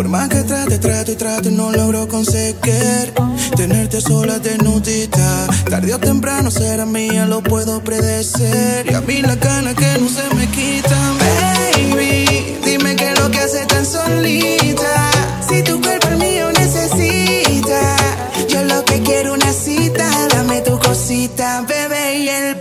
Por más que trate, trato y trato, no logro conseguir tenerte sola de nudita. Tarde o temprano será mía, lo puedo predecir. Y a mí la gana que no se me quitan, baby. Dime qué es lo que hace tan solita. Si tu cuerpo el mío necesita, yo lo que quiero una cita. Dame tu cosita, bebé, y el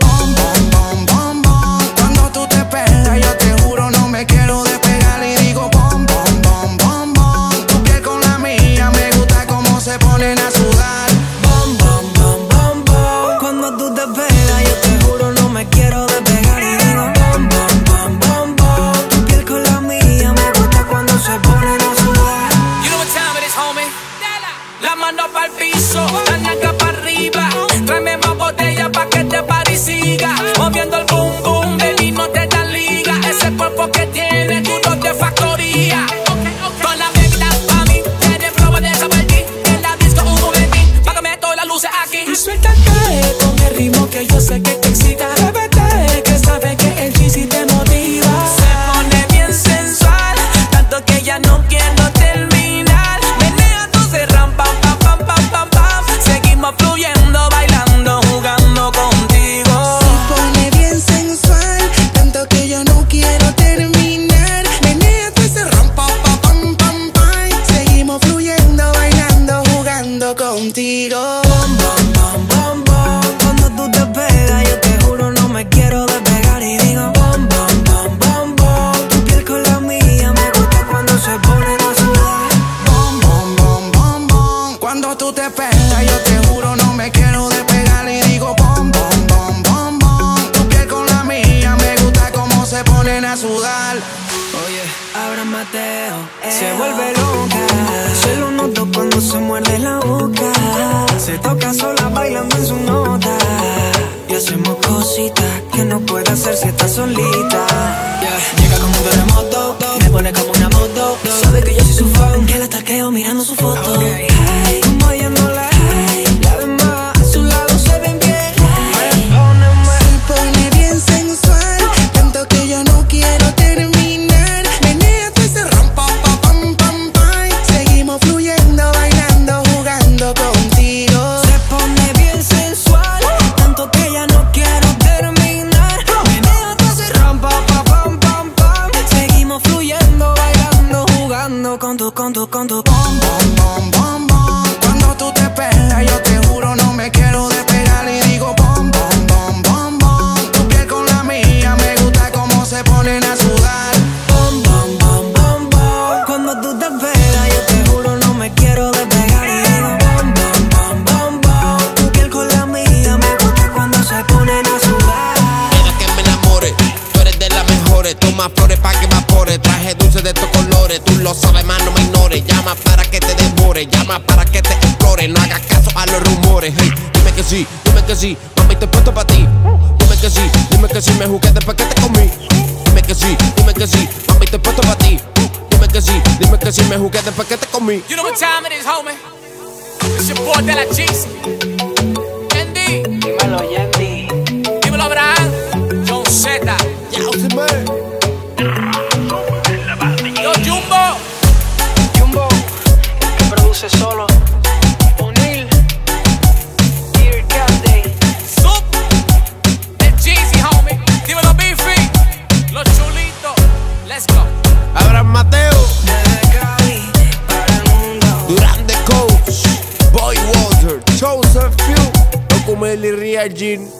La mano pa'l piso, la ñaca pa' arriba. Tráeme más botella pa' que este party siga. Ponen a sudar. Oye, ahora Mateo se vuelve loca. Se lo noto cuando se muerde la boca. Se toca sola bailando en su nota. Y hacemos cositas que no puede hacer si está solita. Yeah. Llega como un terremoto, me pone como una moto. Sabe que yo soy su fan, que la taqueo mirando su foto. Ay, con tu, con tu. Lo sabes, más no me ignores. Llama para que te devore, llama para que te explore. No hagas caso a los rumores. Hey, dime que sí, dime que sí, mami, estoy puesto para ti. Dime que sí, dime que sí, me jugué después que te comí. Dime que sí, dime que sí, mami, estoy puesto para ti. Dime que sí, dime que sí, me jugué después que te comí. You know what time it is, homie. It's your boy De La. Yendi. Dímelo, Yendi. Dímelo, Abraham. John Z. Ya, man. Abraham Mateo. Durán the Coach, Boy Walter, Joseph Few, Documeli Reagin.